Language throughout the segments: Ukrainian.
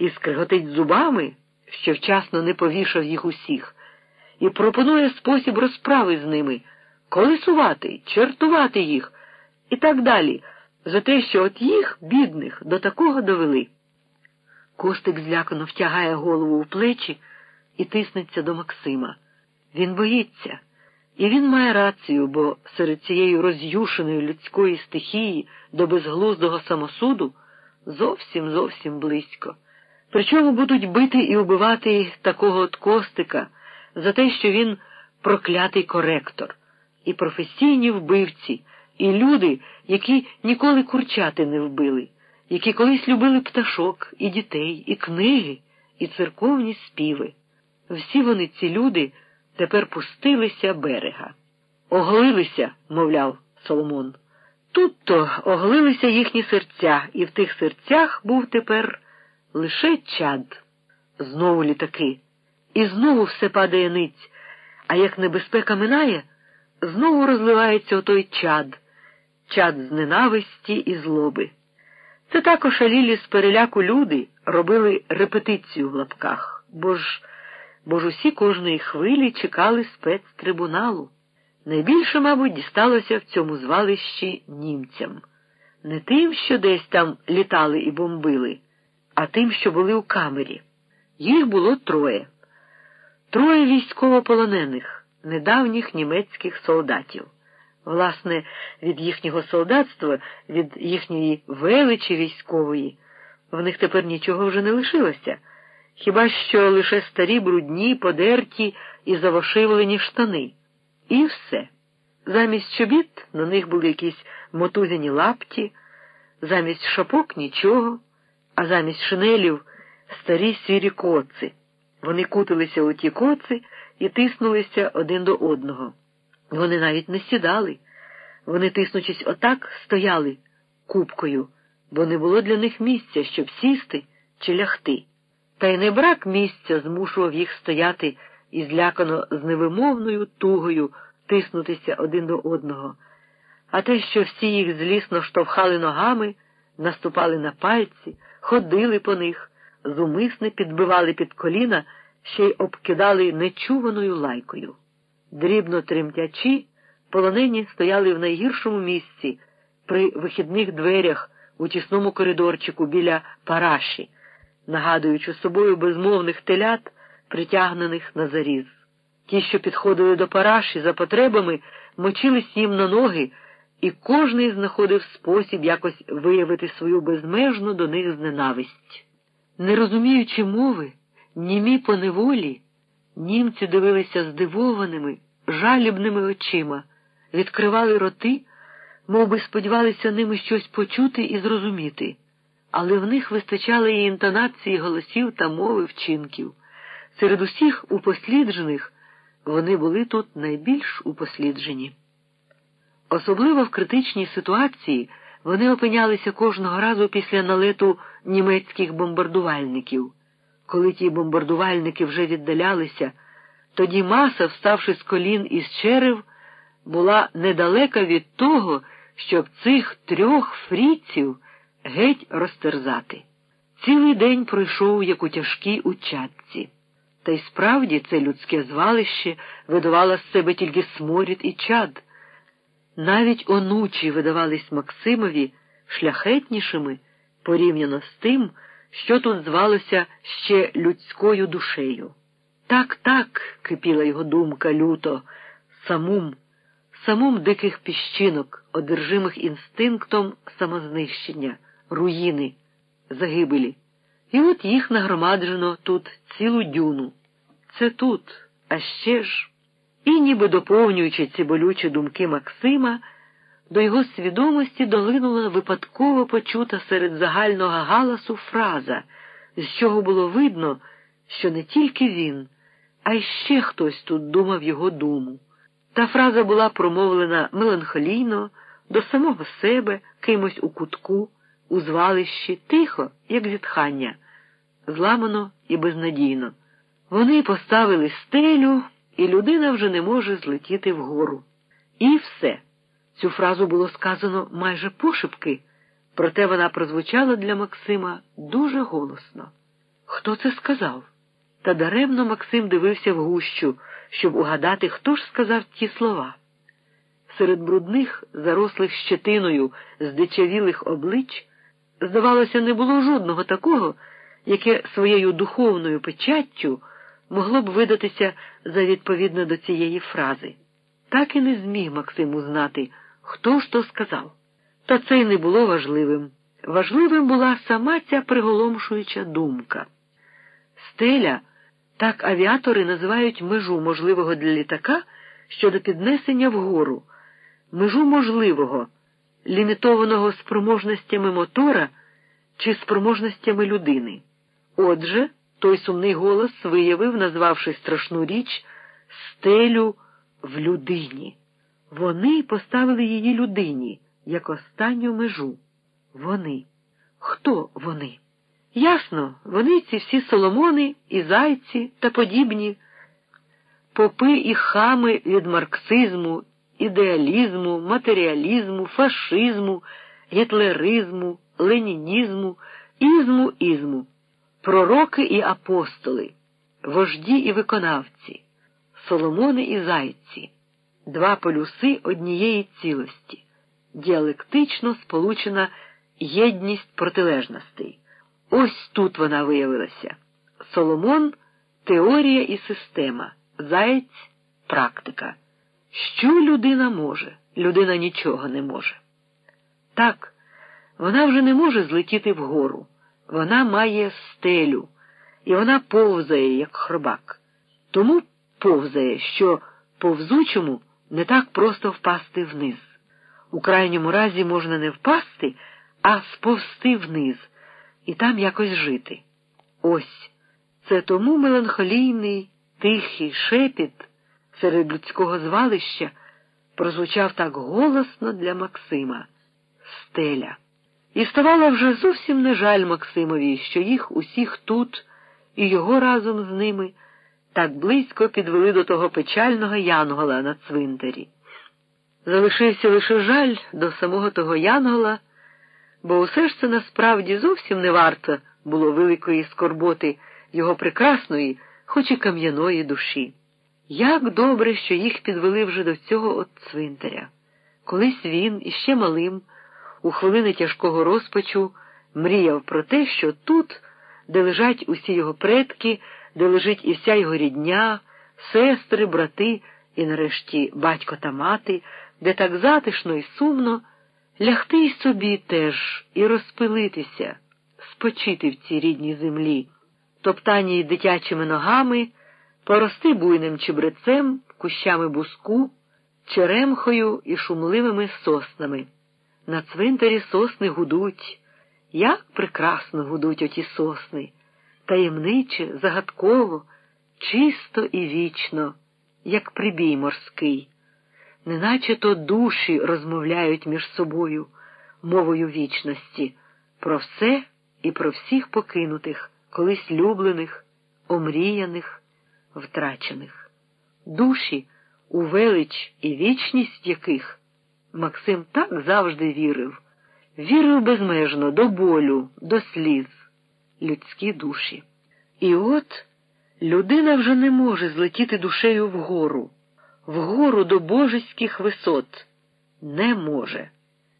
і скриготить зубами, що вчасно не повішав їх усіх, і пропонує спосіб розправи з ними, колесувати, чертувати їх і так далі, за те, що от їх, бідних, до такого довели. Костик злякано втягає голову в плечі і тиснеться до Максима. Він боїться. І він має рацію, бо серед цієї роз'юшеної людської стихії до безглуздого самосуду зовсім зовсім близько. Причому будуть бити і вбивати такого от Костика за те, що він проклятий коректор, і професійні вбивці, і люди, які ніколи курчати не вбили, які колись любили пташок, і дітей, і книги, і церковні співи. Всі вони, ці люди, тепер пустилися берега. Оголилися, мовляв Соломон. Тут то оголилися їхні серця, і в тих серцях був тепер лише чад. Знову літаки, і знову все падає ниць, а як небезпека минає, знову розливається отой чад, чад з ненависті і злоби. Це так ошалілі з переляку люди робили репетицію в лапках, бо ж бо ж усі кожної хвилі чекали спецтрибуналу. Найбільше, мабуть, дісталося в цьому звалищі німцям. Не тим, що десь там літали і бомбили, а тим, що були у камері. Їх було троє. Троє військовополонених, недавніх німецьких солдатів. Власне, від їхнього солдатства, від їхньої величі військової, в них тепер нічого вже не лишилося хіба що лише старі брудні, подерті і завошивлені штани. І все. Замість чобіт на них були якісь мотузяні лапті, замість шапок нічого, а замість шинелів старі сірі коци. Вони кутилися у ті коци і тиснулися один до одного. Вони навіть не сідали. Вони, тиснучись отак, стояли купкою, бо не було для них місця, щоб сісти чи лягти. Та й не брак місця змушував їх стояти і злякано з невимовною тугою тиснутися один до одного, а те, що всі їх злісно штовхали ногами, наступали на пальці, ходили по них, зумисне підбивали під коліна, ще й обкидали нечуваною лайкою. Дрібно тремтячи, полонені стояли в найгіршому місці при вихідних дверях у тісному коридорчику біля параші нагадуючи собою безмовних телят, притягнених на заріз. Ті, що підходили до параші за потребами, мочились їм на ноги, і кожний знаходив спосіб якось виявити свою безмежну до них зненависть. Не розуміючи мови, німі по неволі, німці дивилися здивованими, жалібними очима, відкривали роти, мов би сподівалися ними щось почути і зрозуміти але в них вистачало і інтонації голосів та мови вчинків. Серед усіх упосліджених вони були тут найбільш упосліджені. Особливо в критичній ситуації вони опинялися кожного разу після налету німецьких бомбардувальників. Коли ті бомбардувальники вже віддалялися, тоді маса, вставши з колін із черев, була недалека від того, щоб цих трьох фріців геть розтерзати. Цілий день пройшов, як у тяжкій учатці. Та й справді це людське звалище видавало з себе тільки сморід і чад. Навіть онучі видавались Максимові шляхетнішими порівняно з тим, що тут звалося ще людською душею. Так, так, кипіла його думка люто, самум, самум диких піщинок, одержимих інстинктом самознищення руїни, загибелі. І от їх нагромаджено тут цілу дюну. Це тут, а ще ж, і, ніби доповнюючи ці болючі думки Максима, до його свідомості долинула випадково почута серед загального галасу фраза, з чого було видно, що не тільки він, а й ще хтось тут думав його думу. Та фраза була промовлена меланхолійно до самого себе, кимось у кутку у звалищі тихо, як зітхання, зламано і безнадійно. Вони поставили стелю, і людина вже не може злетіти вгору. І все. Цю фразу було сказано майже пошепки, проте вона прозвучала для Максима дуже голосно. Хто це сказав? Та даремно Максим дивився в гущу, щоб угадати, хто ж сказав ті слова. Серед брудних, зарослих щетиною, здичавілих облич, здавалося, не було жодного такого, яке своєю духовною печаттю могло б видатися за відповідно до цієї фрази. Так і не зміг Максим узнати, хто ж то сказав. Та це й не було важливим. Важливим була сама ця приголомшуюча думка. Стеля, так авіатори називають межу можливого для літака щодо піднесення вгору, межу можливого, лімітованого спроможностями мотора чи спроможностями людини. Отже, той сумний голос виявив, назвавши страшну річ, стелю в людині. Вони поставили її людині як останню межу. Вони. Хто вони? Ясно, вони ці всі соломони і зайці та подібні, попи і хами від марксизму, ідеалізму, матеріалізму, фашизму, гітлеризму, ленінізму, ізму ізму, пророки і апостоли, вожді і виконавці, соломони і зайці, два полюси однієї цілості, діалектично сполучена єдність протилежностей. Ось тут вона виявилася. Соломон теорія і система, заєць практика. Що людина може? Людина нічого не може. Так, вона вже не може злетіти вгору. Вона має стелю, і вона повзає, як хробак. Тому повзає, що повзучому не так просто впасти вниз. У крайньому разі можна не впасти, а сповзти вниз і там якось жити. Ось це тому меланхолійний, тихий шепіт серед людського звалища прозвучав так голосно для Максима стеля. І ставало вже зовсім не жаль Максимові, що їх усіх тут і його разом з ними так близько підвели до того печального янгола на цвинтарі. Залишився лише жаль до самого того янгола, бо усе ж це насправді зовсім не варто було великої скорботи його прекрасної, хоч і кам'яної душі. Як добре, що їх підвели вже до цього от цвинтаря. Колись він, іще малим, у хвилини тяжкого розпачу, мріяв про те, що тут, де лежать усі його предки, де лежить і вся його рідня, сестри, брати і, нарешті, батько та мати, де так затишно і сумно, лягти й собі теж і розпилитися, спочити в цій рідній землі, топтаній дитячими ногами, порости буйним чебрецем, кущами буску, черемхою і шумливими соснами. На цвинтарі сосни гудуть. Як прекрасно гудуть оті сосни, таємниче, загадково, чисто і вічно, як прибій морський, неначе то душі розмовляють між собою мовою вічності, про все і про всіх покинутих, колись люблених, омріяних, втрачених. Душі, у велич і вічність яких. Максим так завжди вірив, вірив безмежно до болю, до сліз, людські душі. І от людина вже не може злетіти душею вгору, вгору до божеських висот. Не може.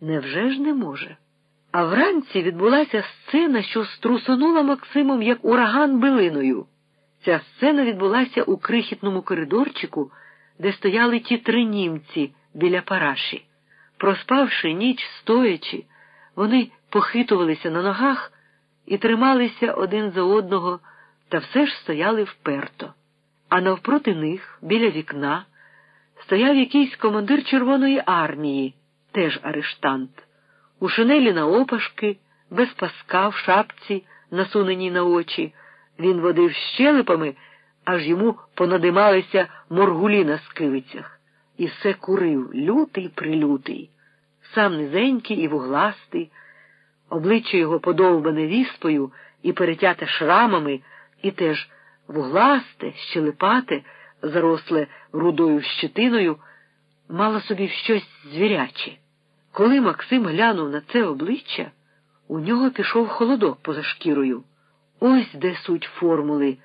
Невже ж не може? А вранці відбулася сцена, що струсонула Максимом як ураган билиною. Ця сцена відбулася у крихітному коридорчику, де стояли ті три німці біля параші. Проспавши ніч стоячи, вони похитувалися на ногах і трималися один за одного та все ж стояли вперто. А навпроти них, біля вікна, стояв якийсь командир Червоної армії, теж арештант, у шинелі на опашки, без паска в шапці, насуненій на очі. Він водив щелепами, аж йому понадималися моргулі на скивицях. І все курив лютий прилютий, сам низенький і вугластий, обличчя його подовбане віспою і перетяте шрамами, і теж вугласте, щелепате, заросле рудою щетиною, мало собі щось звіряче. Коли Максим глянув на це обличчя, у нього пішов холодок поза шкірою. Ось де суть формули.